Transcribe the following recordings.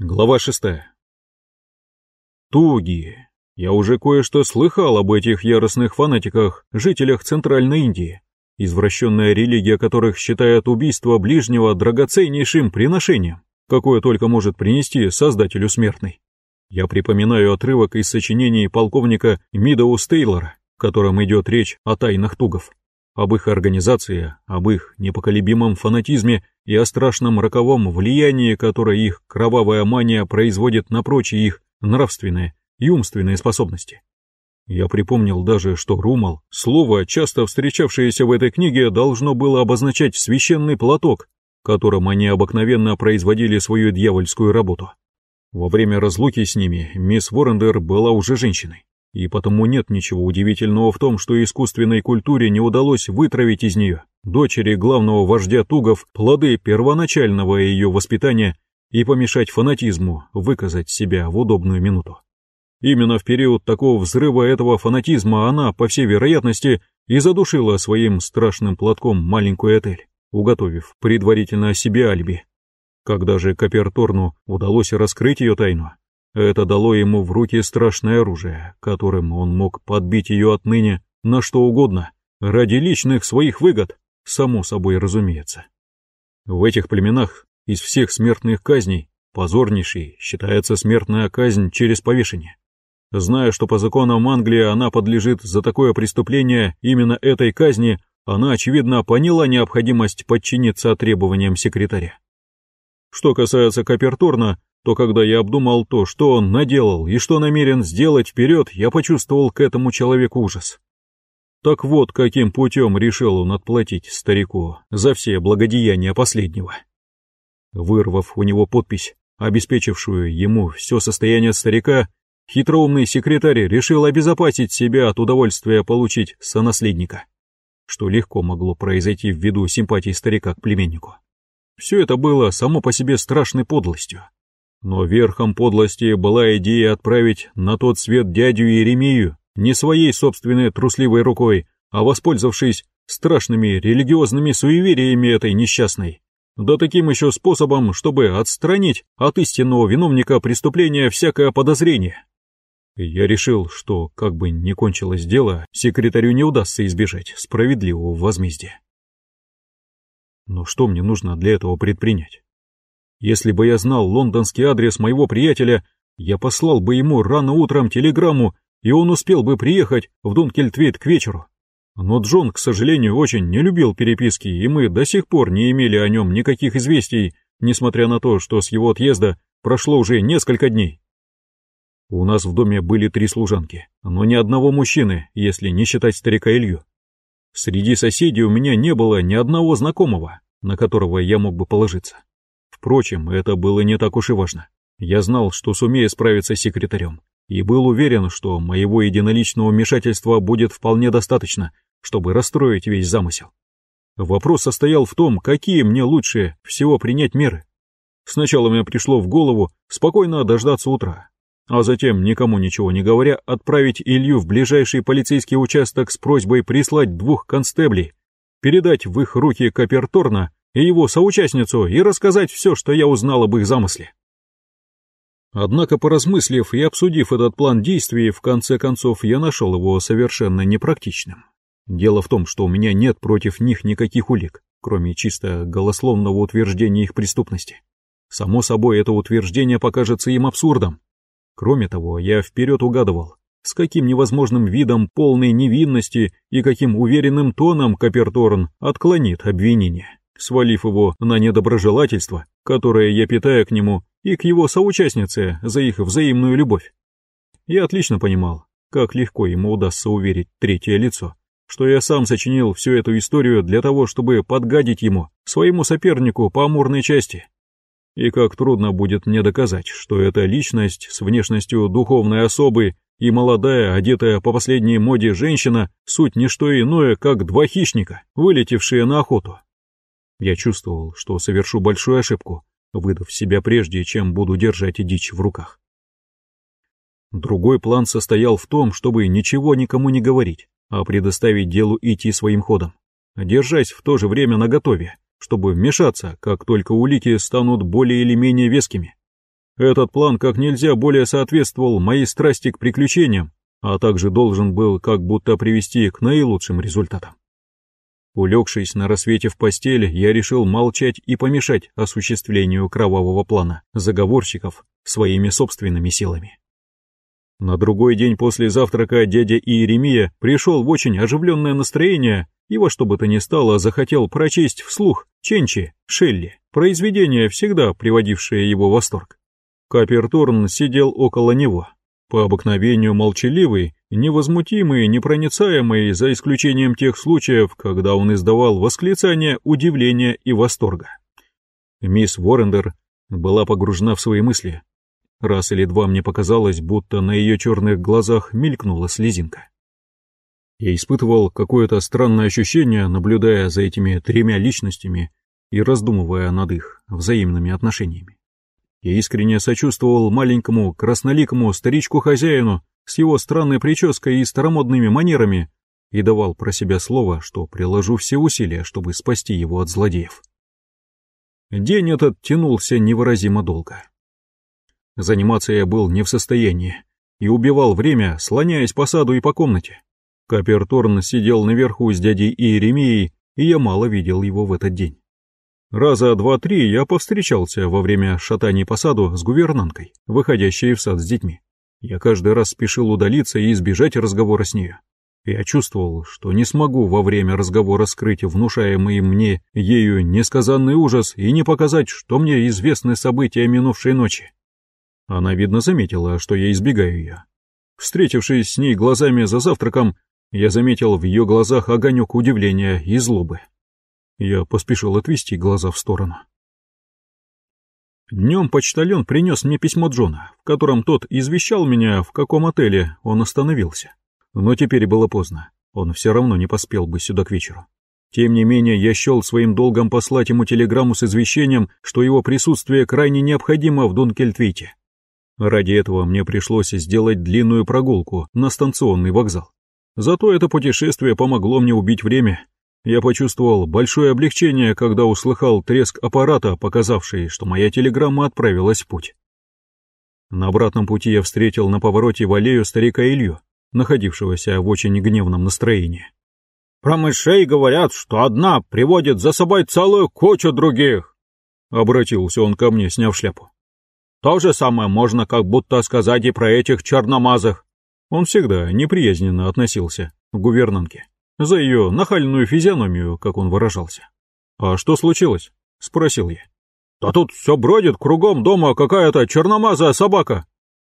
Глава шестая. Туги. Я уже кое-что слыхал об этих яростных фанатиках, жителях Центральной Индии, извращенная религия которых считает убийство ближнего драгоценнейшим приношением, какое только может принести Создателю смертный. Я припоминаю отрывок из сочинений полковника Мидоу Стейлора, в котором идет речь о тайнах тугов об их организации, об их непоколебимом фанатизме и о страшном роковом влиянии, которое их кровавая мания производит на прочие их нравственные и умственные способности. Я припомнил даже, что румал, слово, часто встречавшееся в этой книге, должно было обозначать священный платок, которым они обыкновенно производили свою дьявольскую работу. Во время разлуки с ними мисс Воррендер была уже женщиной. И потому нет ничего удивительного в том, что искусственной культуре не удалось вытравить из нее, дочери главного вождя Тугов, плоды первоначального ее воспитания и помешать фанатизму выказать себя в удобную минуту. Именно в период такого взрыва этого фанатизма она, по всей вероятности, и задушила своим страшным платком маленькую Этель, уготовив предварительно себе альби. Когда же Каперторну удалось раскрыть ее тайну, это дало ему в руки страшное оружие, которым он мог подбить ее отныне на что угодно, ради личных своих выгод, само собой разумеется. В этих племенах из всех смертных казней позорнейшей считается смертная казнь через повешение. Зная, что по законам Англии она подлежит за такое преступление именно этой казни, она, очевидно, поняла необходимость подчиниться требованиям секретаря. Что касается Капертурна, то когда я обдумал то, что он наделал и что намерен сделать вперед, я почувствовал к этому человеку ужас. Так вот, каким путем решил он отплатить старику за все благодеяния последнего. Вырвав у него подпись, обеспечившую ему все состояние старика, хитроумный секретарь решил обезопасить себя от удовольствия получить сонаследника, что легко могло произойти ввиду симпатии старика к племеннику. Все это было само по себе страшной подлостью, но верхом подлости была идея отправить на тот свет дядю Еремию не своей собственной трусливой рукой, а воспользовавшись страшными религиозными суевериями этой несчастной. Да таким еще способом, чтобы отстранить от истинного виновника преступления всякое подозрение. Я решил, что, как бы ни кончилось дело, секретарю не удастся избежать справедливого возмездия. Но что мне нужно для этого предпринять? Если бы я знал лондонский адрес моего приятеля, я послал бы ему рано утром телеграмму, и он успел бы приехать в Дункельтвейт к вечеру. Но Джон, к сожалению, очень не любил переписки, и мы до сих пор не имели о нем никаких известий, несмотря на то, что с его отъезда прошло уже несколько дней. У нас в доме были три служанки, но ни одного мужчины, если не считать старика Илью. Среди соседей у меня не было ни одного знакомого, на которого я мог бы положиться. Впрочем, это было не так уж и важно. Я знал, что сумею справиться с секретарем, и был уверен, что моего единоличного вмешательства будет вполне достаточно, чтобы расстроить весь замысел. Вопрос состоял в том, какие мне лучше всего принять меры. Сначала мне пришло в голову спокойно дождаться утра, а затем, никому ничего не говоря, отправить Илью в ближайший полицейский участок с просьбой прислать двух констеблей, передать в их руки Каперторна и его соучастницу и рассказать все, что я узнал об их замысле. Однако, поразмыслив и обсудив этот план действий, в конце концов я нашел его совершенно непрактичным. Дело в том, что у меня нет против них никаких улик, кроме чисто голословного утверждения их преступности. Само собой, это утверждение покажется им абсурдом. Кроме того, я вперед угадывал, с каким невозможным видом полной невинности и каким уверенным тоном Каперторн отклонит обвинение свалив его на недоброжелательство, которое я питаю к нему и к его соучастнице за их взаимную любовь. Я отлично понимал, как легко ему удастся уверить третье лицо, что я сам сочинил всю эту историю для того, чтобы подгадить ему, своему сопернику по амурной части. И как трудно будет мне доказать, что эта личность с внешностью духовной особы и молодая, одетая по последней моде женщина, суть не что иное, как два хищника, вылетевшие на охоту. Я чувствовал, что совершу большую ошибку, выдав себя прежде, чем буду держать дичь в руках. Другой план состоял в том, чтобы ничего никому не говорить, а предоставить делу идти своим ходом, держась в то же время наготове, чтобы вмешаться, как только улики станут более или менее вескими. Этот план как нельзя более соответствовал моей страсти к приключениям, а также должен был как будто привести к наилучшим результатам. Улегшись на рассвете в постель, я решил молчать и помешать осуществлению кровавого плана заговорщиков своими собственными силами. На другой день после завтрака дядя Иеремия пришел в очень оживленное настроение и во что бы то ни стало захотел прочесть вслух Ченчи, Шелли, произведение, всегда приводившее его в восторг. Каперторн сидел около него, по обыкновению молчаливый, невозмутимый, непроницаемый, за исключением тех случаев, когда он издавал восклицания удивления и восторга. Мисс Воррендер была погружена в свои мысли. Раз или два мне показалось, будто на ее черных глазах мелькнула слезинка. Я испытывал какое-то странное ощущение, наблюдая за этими тремя личностями и раздумывая над их взаимными отношениями. Я искренне сочувствовал маленькому красноликому старичку-хозяину с его странной прической и старомодными манерами и давал про себя слово, что приложу все усилия, чтобы спасти его от злодеев. День этот тянулся невыразимо долго. Заниматься я был не в состоянии и убивал время, слоняясь по саду и по комнате. Каперторн сидел наверху с дядей Иеремией, и я мало видел его в этот день. Раза два-три я повстречался во время шатаний по саду с гувернанткой, выходящей в сад с детьми. Я каждый раз спешил удалиться и избежать разговора с нею. Я чувствовал, что не смогу во время разговора скрыть внушаемый мне ею несказанный ужас и не показать, что мне известны события минувшей ночи. Она, видно, заметила, что я избегаю ее. Встретившись с ней глазами за завтраком, я заметил в ее глазах огонек удивления и злобы. Я поспешил отвести глаза в сторону. Днем почтальон принес мне письмо Джона, в котором тот извещал меня, в каком отеле он остановился. Но теперь было поздно, он все равно не поспел бы сюда к вечеру. Тем не менее, я счел своим долгом послать ему телеграмму с извещением, что его присутствие крайне необходимо в Дункельтвите. Ради этого мне пришлось сделать длинную прогулку на станционный вокзал. Зато это путешествие помогло мне убить время я почувствовал большое облегчение, когда услыхал треск аппарата, показавший, что моя телеграмма отправилась в путь. На обратном пути я встретил на повороте в аллею старика Илью, находившегося в очень гневном настроении. «Про мышей говорят, что одна приводит за собой целую кучу других!» Обратился он ко мне, сняв шляпу. «То же самое можно как будто сказать и про этих черномазых». Он всегда неприязненно относился к гувернантке за ее нахальную физиономию, как он выражался. «А что случилось?» — спросил я. «Да тут все бродит кругом дома какая-то черномазая собака.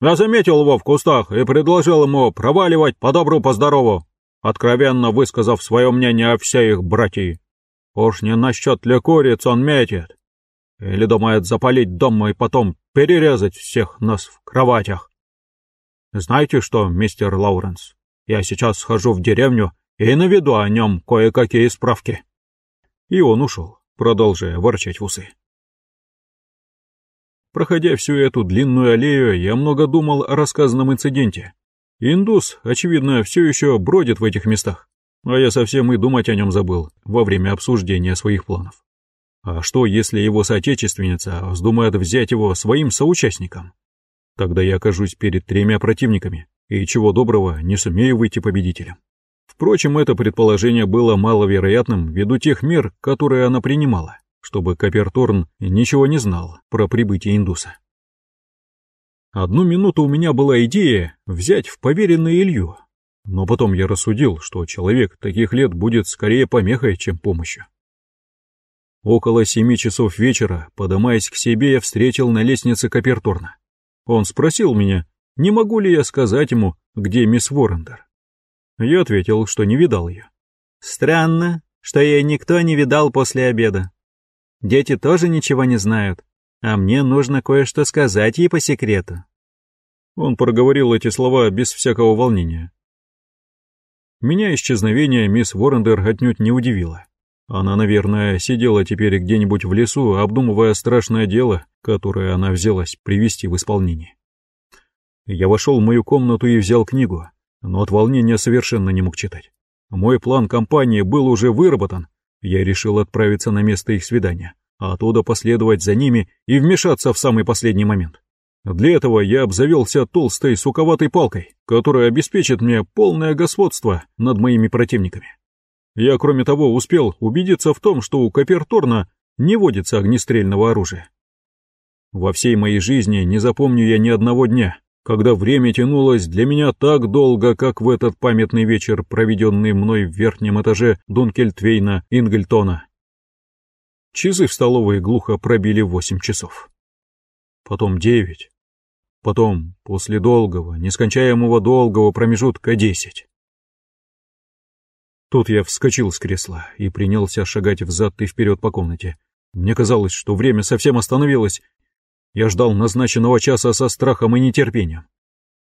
Я заметил его в кустах и предложил ему проваливать по добру, по здорову, откровенно высказав свое мнение о всей их братьи. Уж не насчет ли куриц он метит. Или думает запалить дом и потом перерезать всех нас в кроватях. Знаете что, мистер Лауренс, я сейчас схожу в деревню и наведу о нем кое-какие справки. И он ушел, продолжая ворчать в усы. Проходя всю эту длинную аллею, я много думал о рассказанном инциденте. Индус, очевидно, все еще бродит в этих местах, а я совсем и думать о нем забыл во время обсуждения своих планов. А что, если его соотечественница вздумает взять его своим соучастником? Тогда я окажусь перед тремя противниками, и чего доброго не сумею выйти победителем. Впрочем, это предположение было маловероятным ввиду тех мер, которые она принимала, чтобы Каперторн ничего не знал про прибытие индуса. Одну минуту у меня была идея взять в поверенное Илью, но потом я рассудил, что человек таких лет будет скорее помехой, чем помощью. Около семи часов вечера, подымаясь к себе, я встретил на лестнице Каперторна. Он спросил меня, не могу ли я сказать ему, где мисс Воррендер. Я ответил, что не видал ее. Странно, что ее никто не видал после обеда. Дети тоже ничего не знают, а мне нужно кое-что сказать ей по секрету. Он проговорил эти слова без всякого волнения. Меня исчезновение мисс Воррендер отнюдь не удивило. Она, наверное, сидела теперь где-нибудь в лесу, обдумывая страшное дело, которое она взялась привести в исполнение. Я вошел в мою комнату и взял книгу, но от волнения совершенно не мог читать. Мой план компании был уже выработан. Я решил отправиться на место их свидания, а оттуда последовать за ними и вмешаться в самый последний момент. Для этого я обзавелся толстой суковатой палкой, которая обеспечит мне полное господство над моими противниками. Я, кроме того, успел убедиться в том, что у Каперторна не водится огнестрельного оружия. Во всей моей жизни не запомню я ни одного дня, когда время тянулось для меня так долго, как в этот памятный вечер, проведенный мной в верхнем этаже Дункельтвейна Ингельтона. Часы в столовой глухо пробили восемь часов. Потом девять. Потом, после долгого, нескончаемого долгого промежутка, десять. Тут я вскочил с кресла и принялся шагать взад и вперед по комнате. Мне казалось, что время совсем остановилось, я ждал назначенного часа со страхом и нетерпением.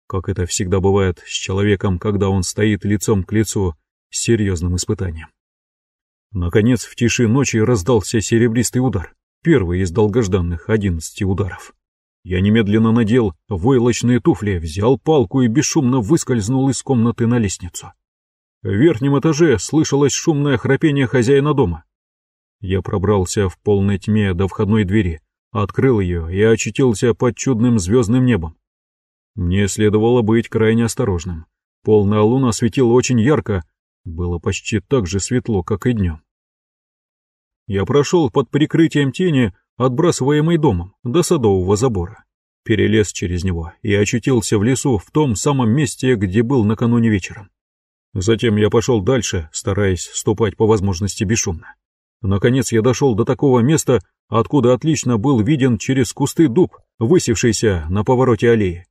Как это всегда бывает с человеком, когда он стоит лицом к лицу с серьезным испытанием. Наконец, в тиши ночи раздался серебристый удар, первый из долгожданных одиннадцати ударов. Я немедленно надел войлочные туфли, взял палку и бесшумно выскользнул из комнаты на лестницу. В верхнем этаже слышалось шумное храпение хозяина дома. Я пробрался в полной тьме до входной двери, открыл ее и очутился под чудным звездным небом. Мне следовало быть крайне осторожным. Полная луна светила очень ярко, было почти так же светло, как и днем. Я прошел под прикрытием тени, отбрасываемой домом, до садового забора, перелез через него и очутился в лесу в том самом месте, где был накануне вечером. Затем я пошел дальше, стараясь ступать по возможности бесшумно. Наконец я дошел до такого места, откуда отлично был виден через кусты дуб, высевшийся на повороте аллеи.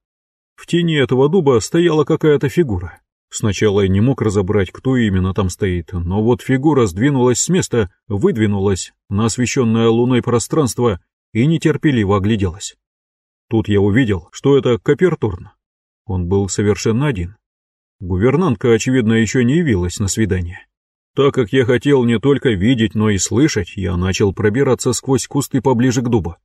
В тени этого дуба стояла какая-то фигура. Сначала я не мог разобрать, кто именно там стоит, но вот фигура сдвинулась с места, выдвинулась на освещенное луной пространство и нетерпеливо огляделась. Тут я увидел, что это Капертурн. Он был совершенно один. Гувернантка, очевидно, еще не явилась на свидание. Так как я хотел не только видеть, но и слышать, я начал пробираться сквозь кусты поближе к дубу.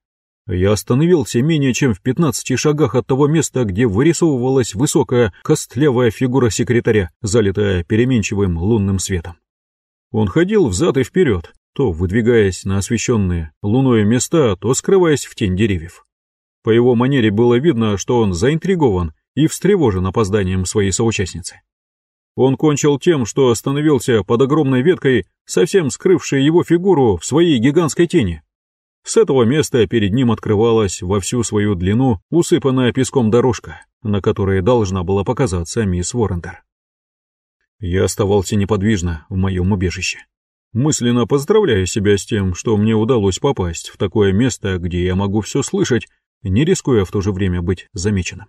Я остановился менее чем в пятнадцати шагах от того места, где вырисовывалась высокая, костлявая фигура секретаря, залитая переменчивым лунным светом. Он ходил взад и вперед, то выдвигаясь на освещенные луною места, то скрываясь в тень деревьев. По его манере было видно, что он заинтригован и встревожен опозданием своей соучастницы. Он кончил тем, что остановился под огромной веткой, совсем скрывшей его фигуру в своей гигантской тени. С этого места перед ним открывалась во всю свою длину усыпанная песком дорожка, на которой должна была показаться мисс Воррендер. Я оставался неподвижно в моем убежище. Мысленно поздравляю себя с тем, что мне удалось попасть в такое место, где я могу все слышать, не рискуя в то же время быть замеченным.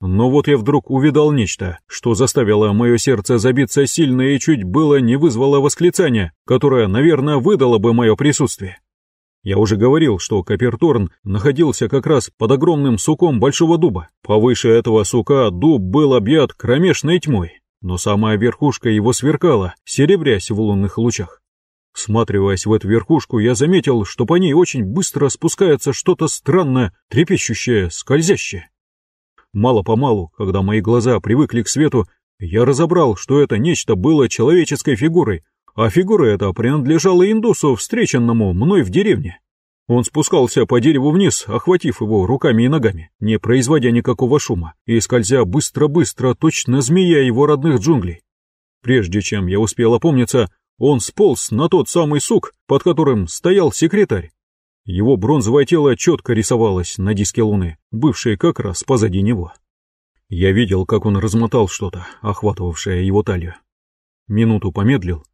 Но вот я вдруг увидал нечто, что заставило мое сердце забиться сильно и чуть было не вызвало восклицания, которое, наверное, выдало бы мое присутствие. Я уже говорил, что Каперторн находился как раз под огромным суком большого дуба. Повыше этого сука дуб был объят кромешной тьмой, но самая верхушка его сверкала, серебрясь в лунных лучах. Всматриваясь в эту верхушку, я заметил, что по ней очень быстро спускается что-то странное, трепещущее, скользящее. Мало-помалу, когда мои глаза привыкли к свету, я разобрал, что это нечто было человеческой фигурой, а фигура эта принадлежала индусу, встреченному мной в деревне. Он спускался по дереву вниз, охватив его руками и ногами, не производя никакого шума, и скользя быстро-быстро, точно змея его родных джунглей. Прежде чем я успел опомниться, он сполз на тот самый сук, под которым стоял секретарь, его бронзовое тело четко рисовалось на диске Луны, бывшей как раз позади него. Я видел, как он размотал что-то, охватывавшее его талию. Минуту помедлил,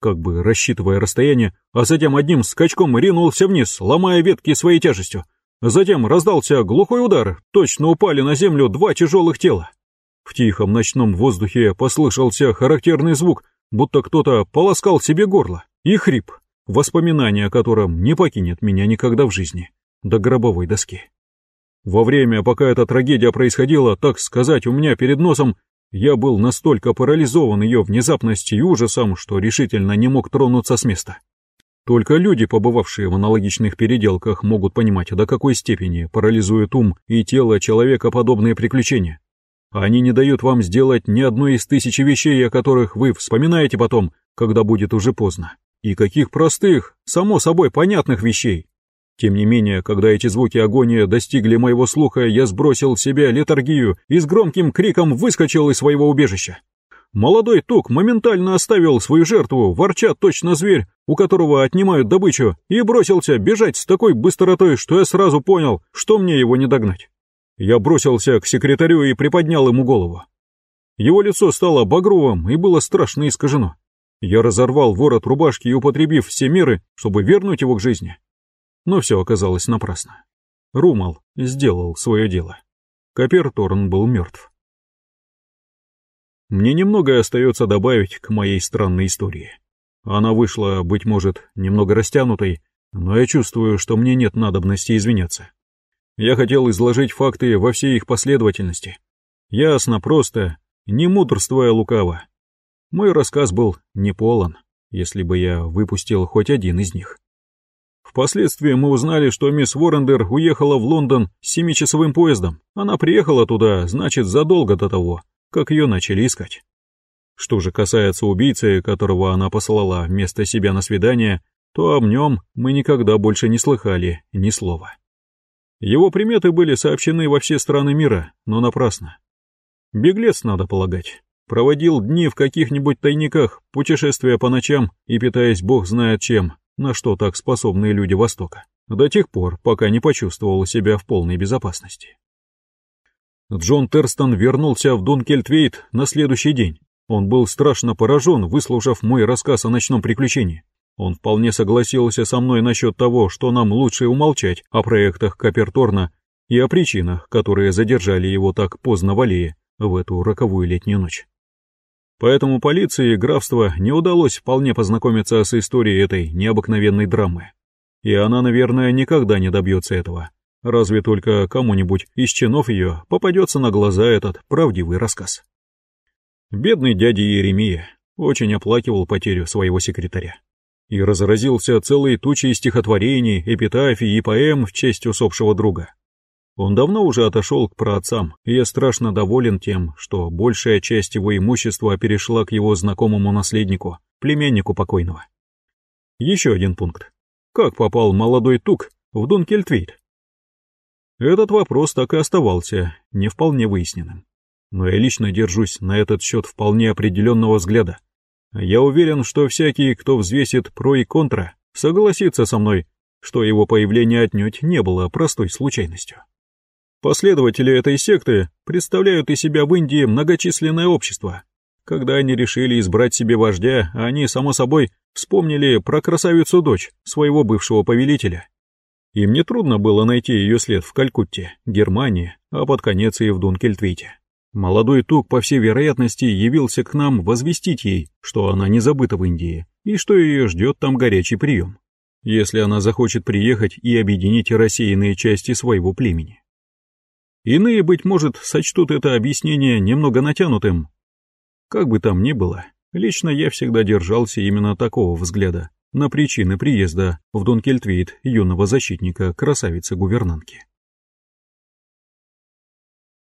как бы рассчитывая расстояние, а затем одним скачком ринулся вниз, ломая ветки своей тяжестью. Затем раздался глухой удар, точно упали на землю два тяжелых тела. В тихом ночном воздухе послышался характерный звук, будто кто-то полоскал себе горло, и хрип, воспоминание о котором не покинет меня никогда в жизни, до гробовой доски. Во время, пока эта трагедия происходила, так сказать, у меня перед носом, я был настолько парализован ее внезапностью и ужасом, что решительно не мог тронуться с места. Только люди, побывавшие в аналогичных переделках, могут понимать, до какой степени парализует ум и тело человека подобные приключения. Они не дают вам сделать ни одной из тысячи вещей, о которых вы вспоминаете потом, когда будет уже поздно. И каких простых, само собой понятных вещей. Тем не менее, когда эти звуки агония достигли моего слуха, я сбросил в себя летаргию и с громким криком выскочил из своего убежища. Молодой тук моментально оставил свою жертву, ворча точно зверь, у которого отнимают добычу, и бросился бежать с такой быстротой, что я сразу понял, что мне его не догнать. Я бросился к секретарю и приподнял ему голову. Его лицо стало багровым и было страшно искажено. Я разорвал ворот рубашки и употребив все меры, чтобы вернуть его к жизни. Но все оказалось напрасно. Румал сделал свое дело. Каперторн был мертв. Мне немного остается добавить к моей странной истории. Она вышла, быть может, немного растянутой, но я чувствую, что мне нет надобности извиняться. Я хотел изложить факты во всей их последовательности. Ясно, просто, не мудрствуя лукаво. Мой рассказ был не полон, если бы я выпустил хоть один из них. Впоследствии мы узнали, что мисс Воррендер уехала в Лондон с семичасовым поездом. Она приехала туда, значит, задолго до того, как ее начали искать. Что же касается убийцы, которого она послала вместо себя на свидание, то об нем мы никогда больше не слыхали ни слова. Его приметы были сообщены во все страны мира, но напрасно. Беглец, надо полагать, проводил дни в каких-нибудь тайниках, путешествуя по ночам и питаясь бог знает чем, на что так способны люди Востока, до тех пор, пока не почувствовал себя в полной безопасности. Джон Терстон вернулся в Дункельтвейт на следующий день. Он был страшно поражен, выслушав мой рассказ о ночном приключении. Он вполне согласился со мной насчет того, что нам лучше умолчать о проектах Каперторна и о причинах, которые задержали его так поздно в аллее в эту роковую летнюю ночь. Поэтому полиции и графства не удалось вполне познакомиться с историей этой необыкновенной драмы. И она, наверное, никогда не добьется этого. Разве только кому-нибудь из чинов ее попадется на глаза этот правдивый рассказ. Бедный дядя Еремия очень оплакивал потерю своего секретаря и разразился целой тучей стихотворений, эпитафий и поэм в честь усопшего друга. Он давно уже отошел к праотцам, и я страшно доволен тем, что большая часть его имущества перешла к его знакомому наследнику, племяннику покойного. Еще один пункт. Как попал молодой Тук в Дункельтвейт? Этот вопрос так и оставался не вполне выясненным. Но я лично держусь на этот счет вполне определенного взгляда. Я уверен, что всякий, кто взвесит про и контра, согласится со мной, что его появление отнюдь не было простой случайностью. Последователи этой секты представляют из себя в Индии многочисленное общество. Когда они решили избрать себе вождя, они, само собой, вспомнили про красавицу-дочь своего бывшего повелителя. Им нетрудно было найти ее след в Калькутте, Германии, а под конец и в Дункельтвите. Молодой Тук, по всей вероятности, явился к нам возвестить ей, что она не забыта в Индии, и что ее ждет там горячий прием, если она захочет приехать и объединить рассеянные части своего племени. Иные, быть может, сочтут это объяснение немного натянутым. Как бы там ни было, лично я всегда держался именно такого взгляда на причины приезда в Донкельтвейт юного защитника красавицы-гувернантки.